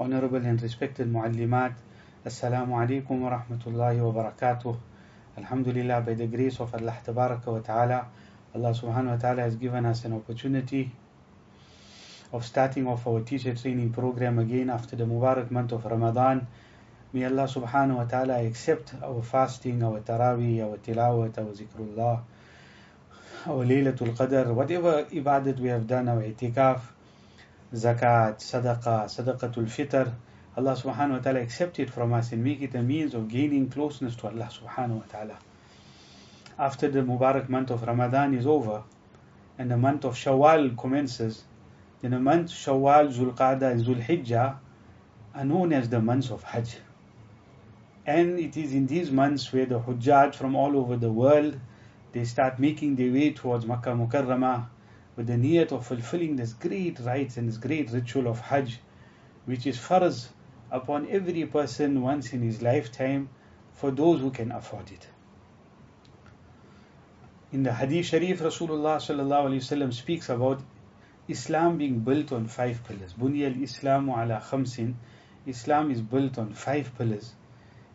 Honorable and respected Muallimat, Assalamu alaikum wa rahmatullahi wa barakatuh. Alhamdulillah, by the grace of Allah Tabaraka wa Ta'ala, Allah Subhanahu wa Ta'ala has given us an opportunity of starting off our teacher training program again after the Mubarak month of Ramadan. May Allah Subhanahu wa Ta'ala accept our fasting, our taraweeh, our tilawat, our zikrullah, our Laylatul Qadr, whatever ibadat we have done, our itikaf, zakat, sadaqah, sadaqatul fitr. Allah subhanahu wa ta'ala accept it from us and make it a means of gaining closeness to Allah subhanahu wa ta'ala. After the Mubarak month of Ramadan is over and the month of Shawwal commences, then the month Shawwal, Zul Zulqa'dah, and Zulhijjah are known as the months of Hajj. And it is in these months where the Hujjaj from all over the world they start making their way towards Makkah Mukarramah with the niyat of fulfilling this great rites and this great ritual of Hajj, which is farz upon every person once in his lifetime for those who can afford it. In the Hadith Sharif, Rasulullah speaks about Islam being built on five pillars. Bunya al-Islamu ala khamsin. Islam is built on five pillars.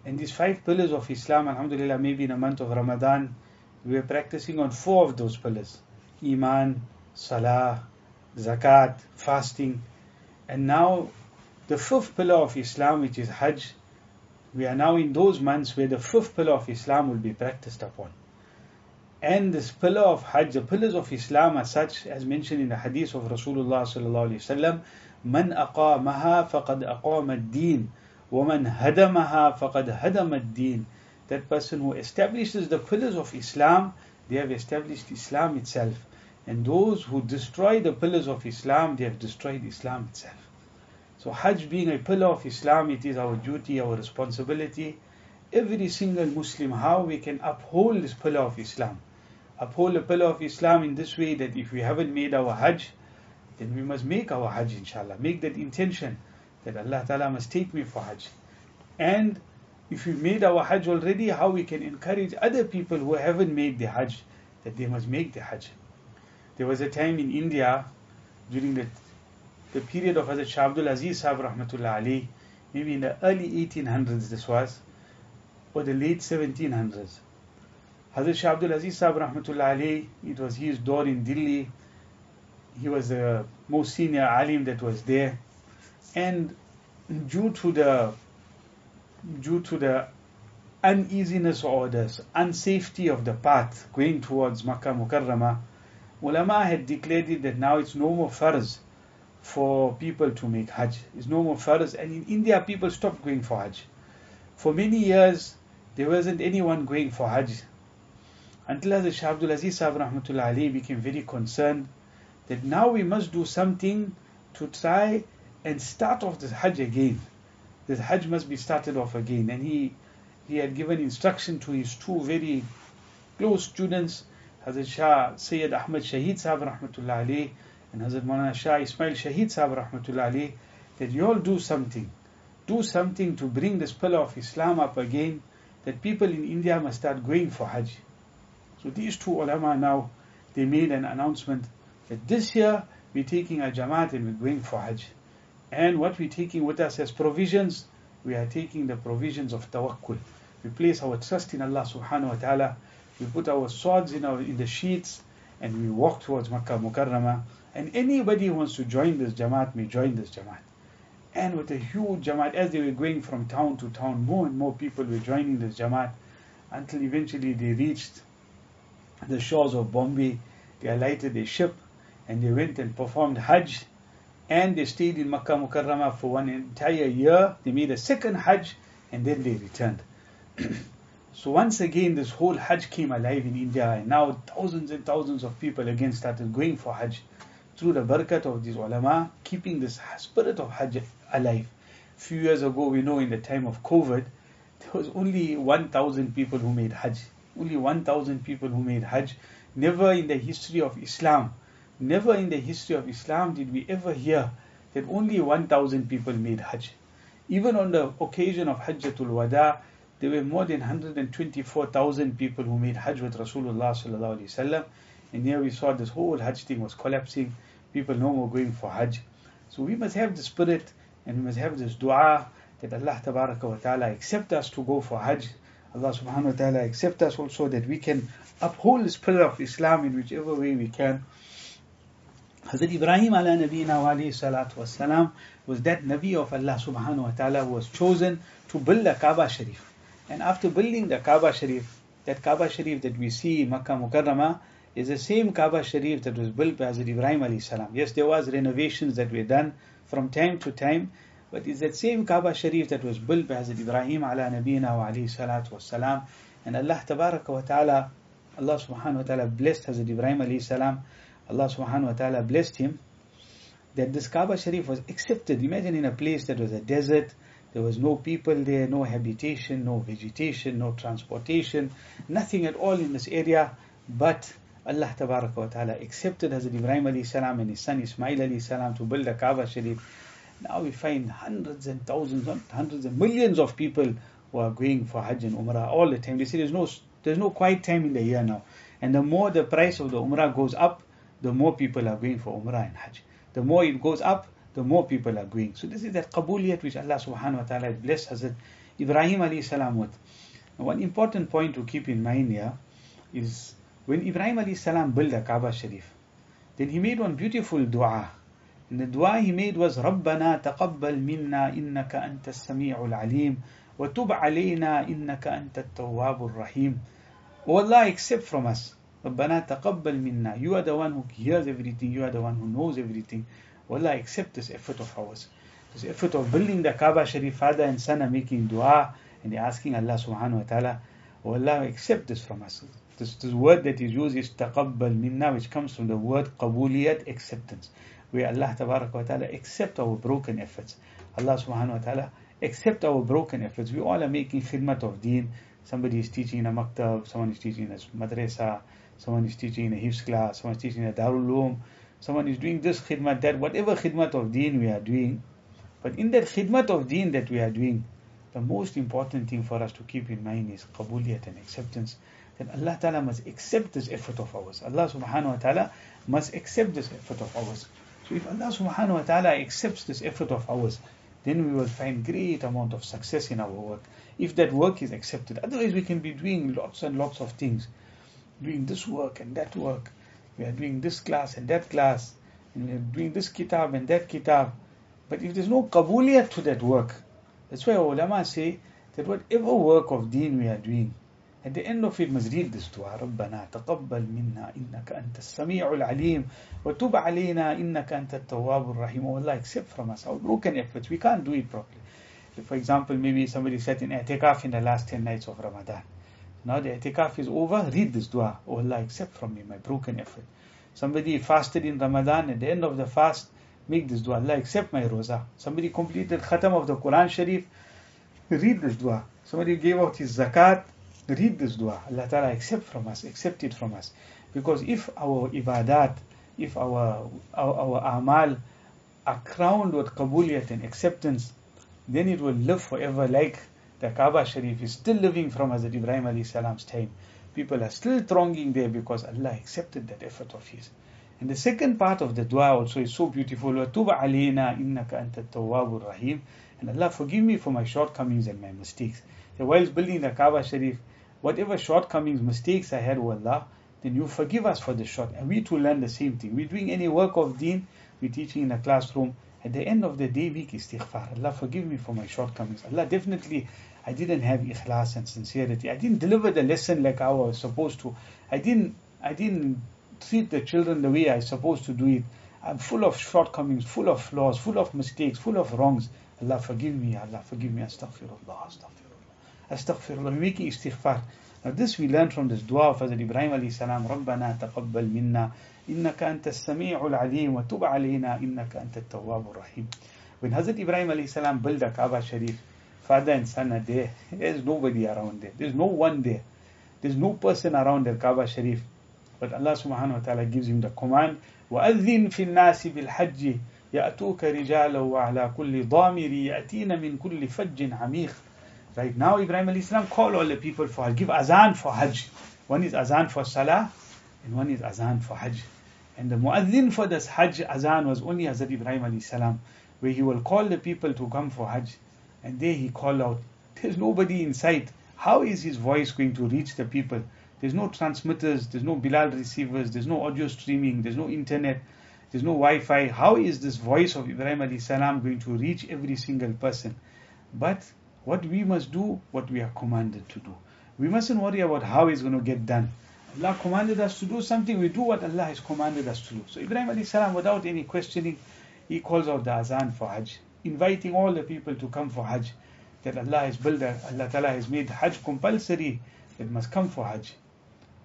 And these five pillars of Islam, alhamdulillah, maybe in a month of Ramadan, we are practicing on four of those pillars. Iman, Salah, Zakat, fasting. And now the fifth pillar of Islam, which is Hajj, we are now in those months where the fifth pillar of Islam will be practiced upon. And this pillar of Hajj, the pillars of Islam are such, as mentioned in the hadith of Rasulullah sallallahu alaihi wasallam, من أقامها فقد أقام الدين ومن هدمها فقد هدم الدين. That person who establishes the pillars of Islam, they have established Islam itself. And those who destroy the pillars of Islam, they have destroyed Islam itself. So Hajj being a pillar of Islam, it is our duty, our responsibility. Every single Muslim, how we can uphold this pillar of Islam. Uphold the pillar of Islam in this way that if we haven't made our Hajj, then we must make our Hajj inshallah. Make that intention that Allah Ta'ala must take me for Hajj. And if we made our Hajj already, how we can encourage other people who haven't made the Hajj that they must make the Hajj. There was a time in India during the, the period of Hazrat Shah Abdul Aziz Sahib Rahmatullah Ali, maybe in the early 1800s this was, or the late 1700s. Hazrat Shah Abdul Aziz Sahib Rahmatullah Ali, it was his door in Delhi. He was the most senior alim that was there. And due to the due to the uneasiness or the unsafety of the path going towards Makkah Mukarramah, Ulama had declared it that now it's no more farz for people to make Hajj. It's no more farz. And in India, people stopped going for Hajj. For many years, there wasn't anyone going for Hajj. Until Hazrat Shah Abdul Aziz Sahib Ali became very concerned that now we must do something to try and start off this Hajj again. This Hajj must be started off again. And he, he had given instruction to his two very close students, Hazrat Shah Sayyid Ahmad Shahid Sahib Rahmatullah Ali and Hazrat Maulana Shah Ismail Shahid Sahib Rahmatullah Ali that you all do something. Do something to bring this pillar of Islam up again that people in India must start going for Hajj. So these two ulama now, they made an announcement that this year we're taking a Jamaat and we're going for Hajj. And what we're taking with us as provisions, we are taking the provisions of tawakkul. We place our trust in Allah subhanahu wa ta'ala we put our swords in our in the sheets and we walk towards Makkah Mukarramah. And anybody who wants to join this Jamaat may join this Jamaat. And with a huge Jamaat, as they were going from town to town, more and more people were joining this Jamaat until eventually they reached the shores of Bombay. They alighted a ship and they went and performed Hajj and they stayed in Makkah Mukarramah for one entire year. They made a second Hajj and then they returned. So once again, this whole Hajj came alive in India, and now thousands and thousands of people again started going for Hajj through the barakat of these ulama, keeping this spirit of Hajj alive. A few years ago, we know in the time of COVID, there was only 1,000 people who made Hajj. Only 1,000 people who made Hajj. Never in the history of Islam, never in the history of Islam did we ever hear that only 1,000 people made Hajj. Even on the occasion of Hajjatul Wada, there were more than 124,000 people who made Hajj with Rasulullah sallallahu alaihi wasallam. And here we saw this whole Hajj thing was collapsing. People no more going for Hajj. So we must have the spirit and we must have this dua that Allah wa ta'ala accept us to go for Hajj. Allah subhanahu wa ta'ala accept us also that we can uphold this pillar of Islam in whichever way we can. Hazrat Ibrahim ala nabina wa salatu was that Nabi of Allah subhanahu wa ta'ala who was chosen to build the Kaaba Sharif. And after building the Kaaba Sharif, that Kaaba Sharif that we see in Makkah Mukarramah is the same Kaaba Sharif that was built by Hazrat Ibrahim alayhi salam. Yes, there was renovations that were done from time to time, but it's that same Kaaba Sharif that was built by Hazrat Ibrahim ala nabina wa alayhi salatu wasalam. And Allah tabaraka wa ta'ala, Allah subhanahu wa ta'ala blessed Hazrat Ibrahim alayhi salam. Allah subhanahu wa ta'ala blessed him that this Kaaba Sharif was accepted. Imagine in a place that was a desert, there was no people there, no habitation, no vegetation, no transportation, nothing at all in this area, but Allah wa Ta'ala accepted Hazrat Ibrahim alayhi salam and his son Ismail alayhi salam to build the Kaaba Sharif. Now we find hundreds and thousands, hundreds and millions of people who are going for Hajj and Umrah all the time. They say there's no there's no quiet time in the year now. And the more the price of the Umrah goes up, the more people are going for Umrah and Hajj. The more it goes up, the more people are going. So this is that qabuliyat which Allah subhanahu wa ta'ala has blessed Hazrat Ibrahim alayhi salam with. Now one important point to keep in mind here is when Ibrahim alayhi salam built the Kaaba Sharif, then he made one beautiful dua. And the dua he made was رَبَّنَا تَقَبَّلْ مِنَّا إِنَّكَ أَنْتَ السَّمِيعُ الْعَلِيمُ وَتُبْ عَلَيْنَا إِنَّكَ أَنْتَ التَّوَّابُ الرَّحِيمُ O Allah, accept from us. رَبَّنَا تَقَبَّلْ مِنَّا You are the one who hears everything. You are the one who knows everything. Allah, accept this effort of ours. This effort of building the Kaaba Sharif, father and son are making dua and they're asking Allah subhanahu wa ta'ala, Allah, accept this from us. This, this word that is used is taqabbal minna, which comes from the word qabuliyat, acceptance, where Allah wa ta'ala accept our broken efforts. Allah subhanahu wa ta'ala accept our broken efforts. We all are making khidmat of deen. Somebody is teaching in a maktab, someone is teaching in a madrasa, someone is teaching in a hifz class, someone is teaching in a darul someone is doing this khidmat, that, whatever khidmat of deen we are doing. But in that khidmat of deen that we are doing, the most important thing for us to keep in mind is qabuliyat and acceptance. That Allah Ta'ala must accept this effort of ours. Allah Subhanahu wa Ta'ala must accept this effort of ours. So if Allah Subhanahu wa Ta'ala accepts this effort of ours, then we will find great amount of success in our work. If that work is accepted, otherwise we can be doing lots and lots of things, doing this work and that work we are doing this class and that class, and we are doing this kitab and that kitab. But if there's no qabuliyat to that work, that's why ulama say that whatever work of deen we are doing, at the end of it must read this dua, ربنا تقبل منا إنك أنت السميع العليم وتب علينا إنك أنت التواب الرحيم. Oh Allah, accept from us our broken efforts. We can't do it properly. For example, maybe somebody sat in i'tikaf in the last 10 nights of Ramadan now the i'tikaf is over read this dua Oh Allah accept from me my broken effort somebody fasted in Ramadan at the end of the fast make this dua Allah accept my roza somebody completed khatam of the Quran Sharif read this dua somebody gave out his zakat read this dua. Allah Ta'ala accept from us, accept it from us. Because if our ibadat, if our, our, our amal are crowned with qabuliyat and acceptance, then it will live forever like the Kaaba Sharif is still living from Hazrat Ibrahim alayhi salam's time. People are still thronging there because Allah accepted that effort of his. And the second part of the dua also is so beautiful. وَتُبْ عَلَيْنَا إِنَّكَ أَنْتَ التَّوَّابُ الرَّحِيمُ And Allah forgive me for my shortcomings and my mistakes. So whilst building the Kaaba Sharif, whatever shortcomings, mistakes I had, with Allah, then you forgive us for the short. And we too learn the same thing. We're doing any work of deen, we're teaching in a classroom. at the end of the day, make istighfar. Allah forgive me for my shortcomings. Allah definitely, I didn't have ikhlas and sincerity. I didn't deliver the lesson like I was supposed to. I didn't, I didn't treat the children the way I was supposed to do it. I'm full of shortcomings, full of flaws, full of mistakes, full of wrongs. Allah forgive me, Allah forgive me. Astaghfirullah, astaghfirullah. Astaghfirullah. Making istighfar. Now this we learn from this dua of Hazrat Ibrahim alayhi salam. ربنا تقبل منا إنك أنت السميع العليم وتب علينا إنك أنت التواب الرحيم. When Hazrat Ibrahim alayhi salam built the Kaaba Sharif, father and son are there. There's nobody around there. There's no one there. There's no person around the Kaaba Sharif. But Allah subhanahu wa ta'ala gives him the command, وَأَذِّن فِي النَّاسِ بِالْحَجِّ يأتوك رجالا وعلى كل ضامر يأتين من كل فج عميق Right now Ibrahim alayhi salam call all the people for give azan for Hajj. One is azan for Salah and one is azan for Hajj. And the muazzin for this Hajj azan was only Hazrat Ibrahim alayhi salam, where he will call the people to come for Hajj. And there he called out, there's nobody in sight. How is his voice going to reach the people? There's no transmitters, there's no Bilal receivers, there's no audio streaming, there's no internet, there's no Wi-Fi. How is this voice of Ibrahim alayhi salam going to reach every single person? But what we must do, what we are commanded to do. We mustn't worry about how it's going to get done. Allah commanded us to do something, we do what Allah has commanded us to do. So Ibrahim alayhi salam, without any questioning, he calls out the azan for Hajj, inviting all the people to come for Hajj. That Allah has built, Allah Ta'ala has made Hajj compulsory, that must come for Hajj.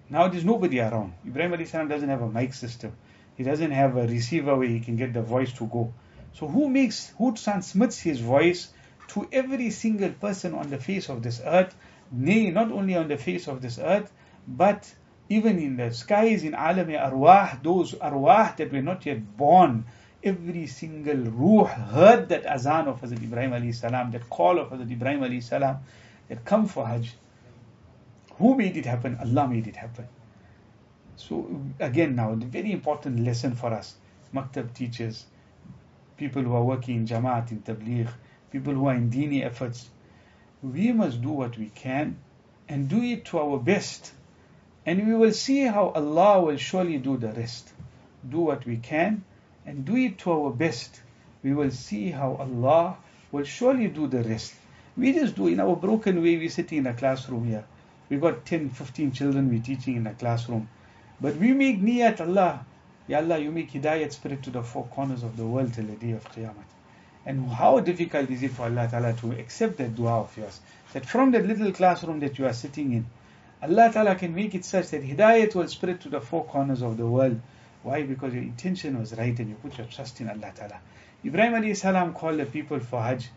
Now there's nobody around. Ibrahim alayhi salam doesn't have a mic system. He doesn't have a receiver where he can get the voice to go. So who makes, who transmits his voice to every single person on the face of this earth? Nay, not only on the face of this earth, but even in the skies, in alam arwah, those arwah that were not yet born, every single ruh heard that azan of Hazrat Ibrahim alayhi salam, that call of Hazrat Ibrahim alayhi salam, that come for Hajj. Who made it happen? Allah made it happen. So again now, the very important lesson for us, maktab teachers, people who are working in Jamaat, in Tabligh, people who are in dini efforts, we must do what we can and do it to our best. And we will see how Allah will surely do the rest. Do what we can and do it to our best. We will see how Allah will surely do the rest. We just do in our broken way, we're sitting in a classroom here. We got 10, 15 children we're teaching in a classroom. But we make niyat Allah. Ya Allah, you make hidayat spread to the four corners of the world till the day of Qiyamah. And how difficult is it for Allah Ta'ala to accept that dua of yours? That from that little classroom that you are sitting in, Allah Ta'ala can make it such that hidayat will spread to the four corners of the world. Why? Because your intention was right and you put your trust in Allah Ta'ala. Ibrahim alayhi salam called the people for Hajj.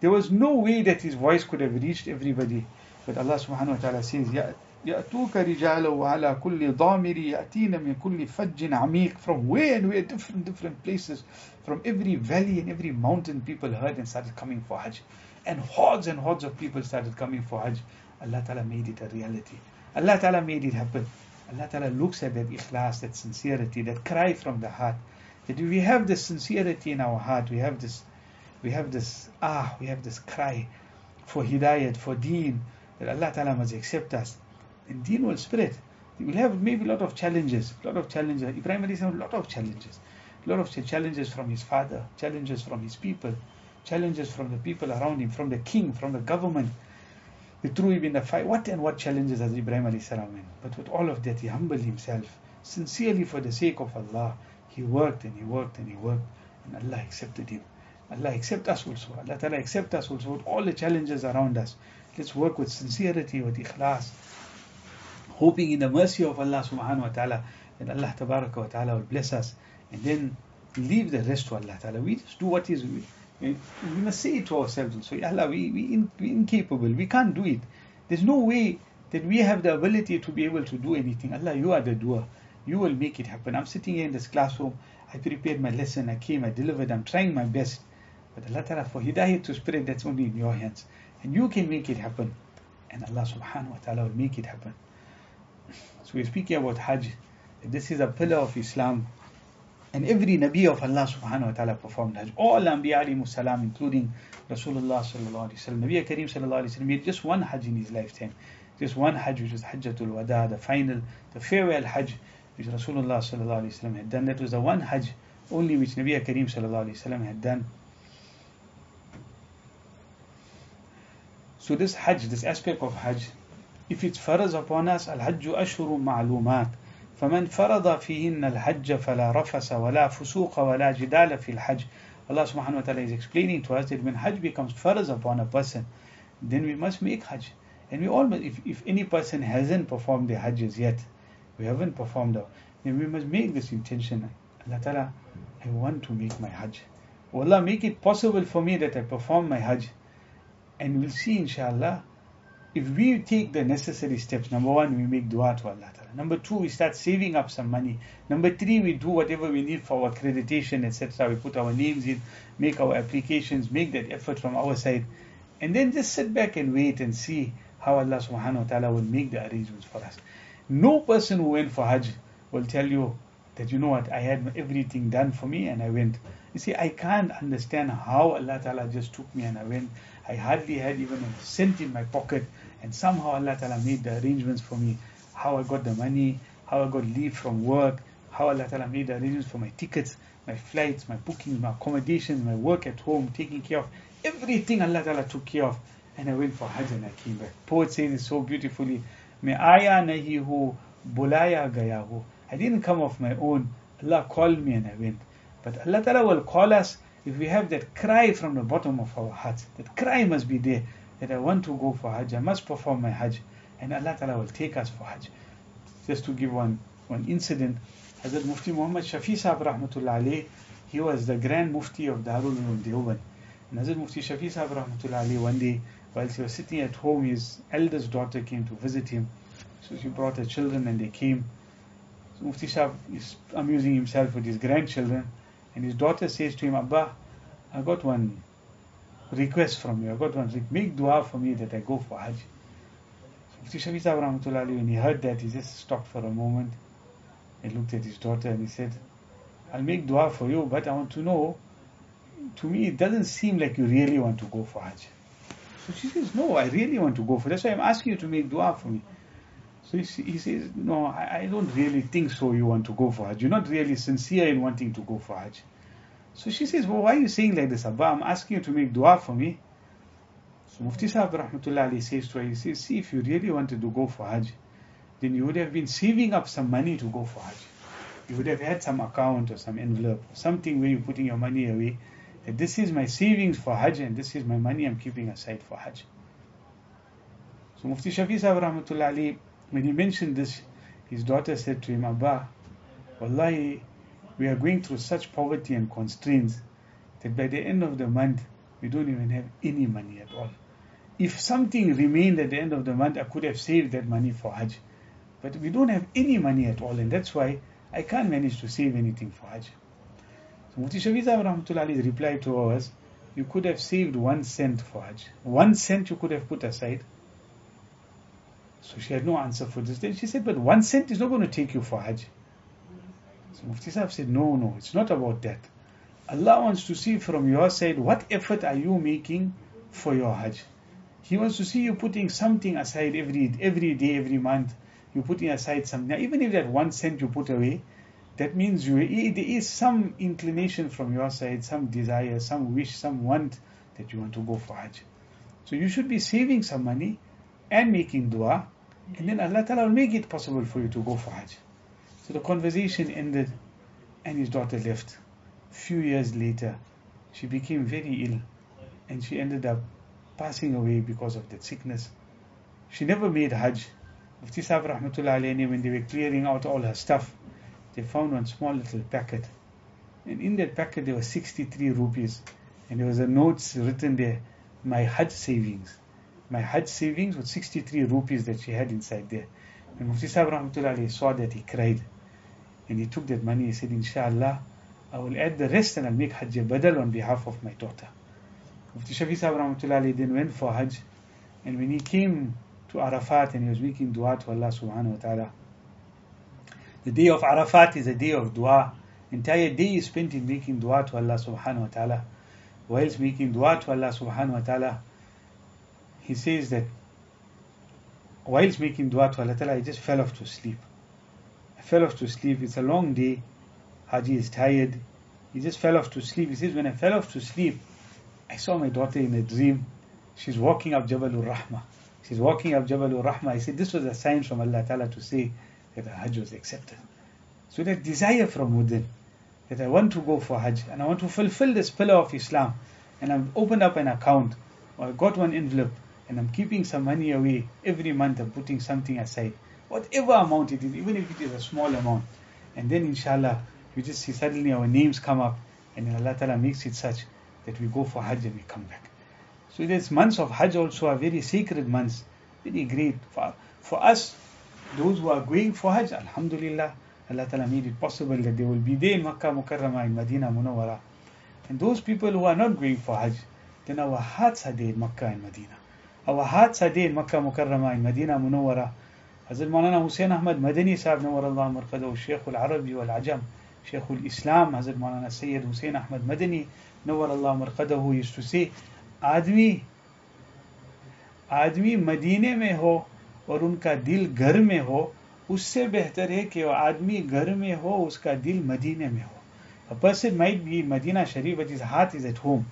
There was no way that his voice could have reached everybody. But Allah subhanahu wa ta'ala says, يأتوك رجالا وعلى كل ضامر يأتين من كل فج عميق from where and where different different places from every valley and every mountain people heard and started coming for Hajj and hordes and hordes of people started coming for Hajj Allah Ta'ala made it a reality Allah Ta'ala made it happen Allah Ta'ala looks at that ikhlas that sincerity that cry from the heart that we have this sincerity in our heart we have this we have this ah we have this cry for hidayat for deen that Allah Ta'ala must accept us and deen will spread. We will have maybe a lot of challenges, a lot of challenges. Ibrahim Ali has a lot of challenges, a lot of challenges from his father, challenges from his people, challenges from the people around him, from the king, from the government. He threw him in the fire. What and what challenges has Ibrahim salam But with all of that, he humbled himself sincerely for the sake of Allah. He worked and he worked and he worked, and Allah accepted him. Allah accept us also. Allah Ta'ala accept us also with all the challenges around us. Let's work with sincerity, with ikhlas, hoping in the mercy of Allah subhanahu wa ta'ala that Allah wa ta'ala will bless us and then leave the rest to Allah ta'ala. We just do what is, we, we must say it to ourselves So Allah, we, we, in, we incapable, we can't do it. There's no way that we have the ability to be able to do anything. Allah, you are the doer. You will make it happen. I'm sitting here in this classroom. I prepared my lesson. I came. I delivered. I'm trying my best. But Allah Ta'ala, for Hidayah to spread, that's only in your hands. And you can make it happen. And Allah subhanahu wa ta'ala will make it happen. So we're speaking about Hajj. This is a pillar of Islam. And every Nabi of Allah subhanahu wa ta'ala performed Hajj. All Anbiya alayhi salam, including Rasulullah sallallahu alayhi wa sallam. Nabi Kareem sallallahu alayhi wa sallam made just one Hajj in his lifetime. Just one Hajj, which was Hajjatul Wada, the final, the farewell Hajj, which Rasulullah sallallahu alayhi wa sallam had done. That was the one Hajj only which Nabi Kareem sallallahu alayhi wa sallam had done. So this Hajj, this aspect of Hajj, if it's فرض upon us الحج أشهر معلومات فمن فرض فيهن الحج فلا رفس ولا فسوق ولا جدال في الحج Allah subhanahu wa ta'ala is explaining to us that when Hajj becomes farz upon a person, then we must make Hajj. And we all if, if any person hasn't performed the Hajj yet, we haven't performed it, then we must make this intention. Allah Ta'ala, I want to make my Hajj. Allah make it possible for me that I perform my Hajj. And we'll see inshallah if we take the necessary steps, number one, we make dua to Allah. ta'ala. Number two, we start saving up some money. Number three, we do whatever we need for our accreditation, etc. We put our names in, make our applications, make that effort from our side. And then just sit back and wait and see how Allah subhanahu wa ta'ala will make the arrangements for us. No person who went for Hajj will tell you that, you know what, I had everything done for me and I went. You see, I can't understand how Allah ta'ala just took me and I went. I hardly had even a cent in my pocket and somehow Allah ta'ala made the arrangements for me. How I got the money, how I got leave from work, how Allah ta'ala made the arrangements for my tickets, my flights, my bookings, my accommodations, my work at home, taking care of everything Allah ta'ala took care of. And I went for Hajj and I came back. Poet says it so beautifully. Aya nahi ho, bulaya gaya ho. I didn't come of my own. Allah called me and I went. But Allah Ta'ala will call us if we have that cry from the bottom of our hearts. That cry must be there that I want to go for Hajj. I must perform my Hajj. And Allah Ta'ala will take us for Hajj. Just to give one, one incident, Hazrat Mufti Muhammad Shafi Sahib Rahmatullah alayh, he was the Grand Mufti of Darul Ulum Deoband. And Hazrat Mufti Shafi Sahib Rahmatullah alayh, one day, while he was sitting at home, his eldest daughter came to visit him. So she brought her children and they came. So Mufti Sahib is amusing himself with his grandchildren. And his daughter says to him, Abba, I got one request from you. I got one, make dua for me that I go for Hajj. So Mufti Shafi Sahib when he heard that, he just stopped for a moment. He looked at his daughter and he said, I'll make dua for you, but I want to know, to me it doesn't seem like you really want to go for Hajj. So she says, no, I really want to go for That's why I'm asking you to make dua for me. So he, he says, no, I, I, don't really think so you want to go for Hajj. You're not really sincere in wanting to go for Hajj. So she says, well, why are you saying like this, Abba? I'm asking you to make dua for me. So Mufti Sahib Rahmatullah says to her, he says, see, if you really wanted to go for Hajj, then you would have been saving up some money to go for Hajj. You would have had some account or some envelope, something where you're putting your money away. That this is my savings for Hajj and this is my money I'm keeping aside for Hajj. So Mufti Shafi Sahib Rahmatullah when he mentioned this, his daughter said to him, Abba, Wallahi, we are going through such poverty and constraints that by the end of the month, we don't even have any money at all. If something remained at the end of the month, I could have saved that money for Hajj. But we don't have any money at all, and that's why I can't manage to save anything for Hajj. So Mufti Shafiza Rahmatullahi's reply to her was, you could have saved one cent for Hajj. One cent you could have put aside so she had no answer for this. Then she said, But one cent is not going to take you for Hajj. So Mufti Sahib said, No, no, it's not about that. Allah wants to see from your side what effort are you making for your Hajj. He wants to see you putting something aside every every day, every month. You're putting aside something. Now, even if that one cent you put away, that means you there is some inclination from your side, some desire, some wish, some want that you want to go for Hajj. So you should be saving some money and making dua, and then Allah Ta'ala will make it possible for you to go for Hajj. So the conversation ended, and his daughter left. Few years later, she became very ill, and she ended up passing away because of that sickness. She never made Hajj. Mufti Sahib Rahmatullah when they were clearing out all her stuff, they found one small little packet. And in that packet there were 63 rupees. And there was a note written there, my Hajj savings my Hajj savings with 63 rupees that she had inside there. And Mufti Sahib Rahmatullah saw that, he cried. And he took that money, he said, Inshallah, I will add the rest and I'll make Hajj Badal on behalf of my daughter. Mufti Shafi Sahib Rahmatullah then went for Hajj. And when he came to Arafat and he was making dua to Allah subhanahu wa ta'ala, the day of Arafat is a day of dua. Entire day is spent in making dua to Allah subhanahu wa ta'ala. Whilst making dua to Allah subhanahu wa ta'ala, he says that whilst making dua to Allah Ta'ala, I just fell off to sleep. I fell off to sleep. It's a long day. Haji is tired. He just fell off to sleep. He says, when I fell off to sleep, I saw my daughter in a dream. She's walking up Jabal Rahma. She's walking up Jabal Rahma. I said, this was a sign from Allah Ta'ala to say that the Hajj was accepted. So that desire from within, that I want to go for Hajj and I want to fulfill this pillar of Islam. And I've opened up an account or I got one envelope and I'm keeping some money away every month, I'm putting something aside, whatever amount it is, even if it is a small amount. And then, inshallah, you just see suddenly our names come up And Allah Ta'ala makes it such that we go for Hajj and we come back. So these months of Hajj also are very sacred months, very great. For, for us, those who are going for Hajj, Alhamdulillah, Allah Ta'ala made it possible that they will be there in Makkah Mukarramah in Medina Munawwara. And those people who are not going for Hajj, then our hearts are there in Makkah and Medina. او حادثہ دی مکہ مکرمہ مدینہ منورہ حضرت مولانا حسین احمد مدنی صاحب نور اللہ مرقدہ شیخ العربی والعجم شیخ الاسلام حضرت مولانا سید حسین احمد مدنی نور اللہ مرقدہ یسوسی آدمی آدمی مدینے میں ہو اور ان کا دل گھر میں ہو اس سے بہتر ہے کہ آدمی گھر میں ہو اس کا دل مدینے میں ہو. A person might be Medina Sharif, but his heart is at home.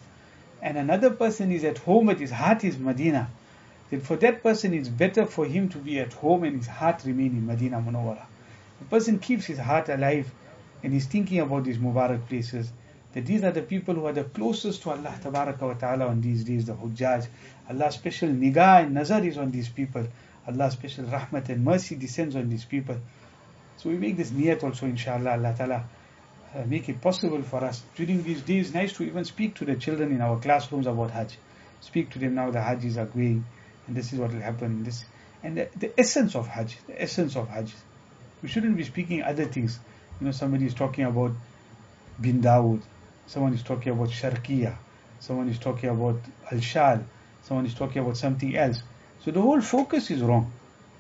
And another person is at home but his heart is Medina then for that person it's better for him to be at home and his heart remain in Medina Munawwara. The person keeps his heart alive and he's thinking about these Mubarak places that these are the people who are the closest to Allah wa Ta'ala on these days, the Hujjaj. Allah's special nigah and nazar is on these people. Allah's special rahmat and mercy descends on these people. So we make this niyat also, inshallah, Allah Ta'ala. Uh, make it possible for us during these days. Nice to even speak to the children in our classrooms about Hajj. Speak to them now. The Hajjis are going, and this is what will happen. This and the, the essence of Hajj. The essence of Hajj. We shouldn't be speaking other things. You know, somebody is talking about bin Dawood. Someone is talking about Sharqiya. Someone is talking about Al Shal. Someone is talking about something else. So the whole focus is wrong.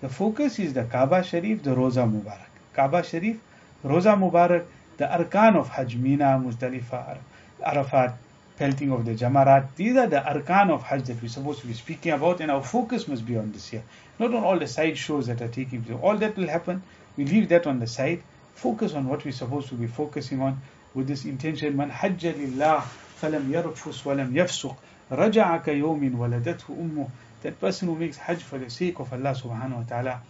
The focus is the Kaaba Sharif, the Roza Mubarak. Kaaba Sharif, Roza Mubarak, the arkan of Hajj, Mina, Muzdalifah, Arafat, pelting of the Jamarat. These are the arkan of Hajj that we're supposed to be speaking about, and our focus must be on this year. Not on all the side shows that are taking place. All that will happen, we leave that on the side. Focus on what we're supposed to be focusing on with this intention. Man hajja lillah falam yarfus walam yafsuq raja'a ka yawmin waladathu ummu. That person who makes Hajj for the sake of Allah subhanahu wa ta'ala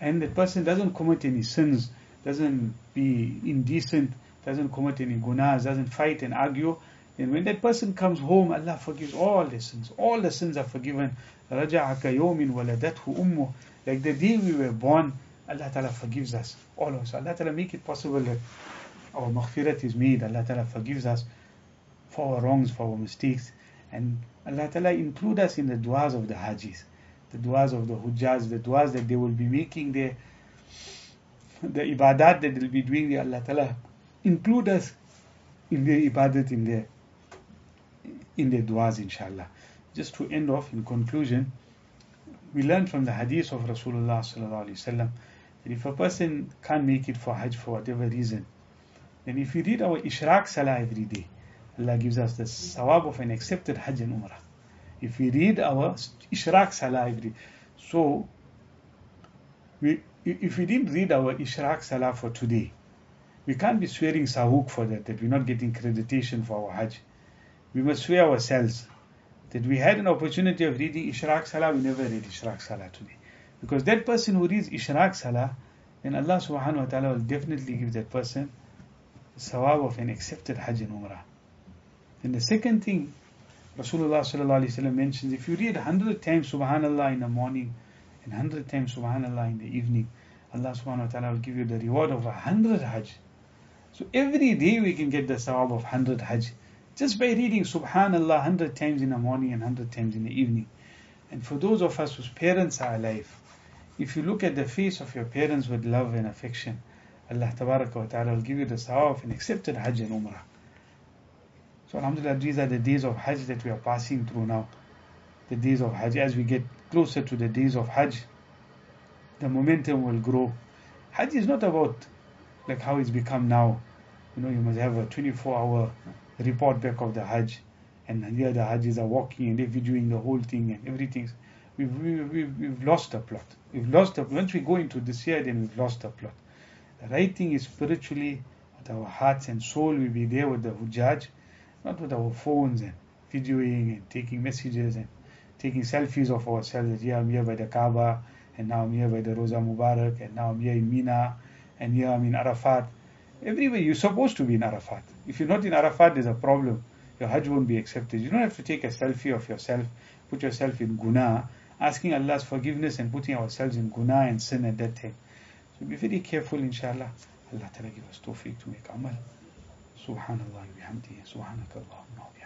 and that person doesn't commit any sins, doesn't be indecent, doesn't commit any gunas, doesn't fight and argue. And when that person comes home, Allah forgives all the sins. All the sins are forgiven. رَجَعَكَ يَوْمٍ وَلَدَتْهُ أُمُّهُ Like the day we were born, Allah Ta'ala forgives us. All of us. Allah Ta'ala make it possible that our maghfirat is made. Allah Ta'ala forgives us for our wrongs, for our mistakes. And Allah Ta'ala include us in the du'as of the hajis, the du'as of the Hujjaj, the du'as that they will be making there the ibadat that they'll be doing there. Allah Ta'ala include us in their ibadat in there in their du'as inshallah. Just to end off in conclusion, we learn from the hadith of Rasulullah sallallahu alaihi wasallam that if a person can't make it for Hajj for whatever reason, then if we read our Ishraq Salah every day, Allah gives us the sawab of an accepted Hajj and Umrah. If we read our Ishraq Salah every day, so we, if we didn't read our Ishraq Salah for today, we can't be swearing sahuk for that, that we're not getting creditation for our Hajj. We must swear ourselves that we had an opportunity of reading Ishraq Salah, we never read Ishraq Salah today. Because that person who reads Ishraq Salah, then Allah subhanahu wa ta'ala will definitely give that person sawab of an accepted Hajj and Umrah. And the second thing Rasulullah mentions, if you read 100 times Subhanallah in the morning and 100 times Subhanallah in the evening, Allah subhanahu wa ta'ala will give you the reward of a 100 Hajj. So every day we can get the sawab of 100 Hajj just by reading Subhanallah 100 times in the morning and 100 times in the evening. And for those of us whose parents are alive, if you look at the face of your parents with love and affection, Allah wa Ta'ala will give you the sawab of an accepted Hajj and Umrah. So Alhamdulillah, these are the days of Hajj that we are passing through now. The days of Hajj. As we get closer to the days of Hajj, the momentum will grow. Hajj is not about like how it's become now. You know, you must have a 24 hour report back of the Hajj, and here the Hajjis are walking and they're videoing the whole thing and everything. We've, we've, we've lost the plot. We've lost the once we go into this year, then we've lost the plot. The right thing is spiritually, with our hearts and soul, we be there with the Hujjaj, not with our phones and videoing and taking messages and taking selfies of ourselves that yeah, I'm here by the Kaaba, and now I'm here by the Roza Mubarak, and now I'm here in Mina, and here I'm in Arafat. Everywhere you're supposed to be in Arafat. If you're not in Arafat, there's a problem. Your Hajj won't be accepted. You don't have to take a selfie of yourself, put yourself in guna, asking Allah's forgiveness and putting ourselves in guna and sin and that. So be very careful, inshallah. Allah Ta'ala give us tawfiq to make amal. Subhanallah wa bihamdihi. Subhanakallahumma wa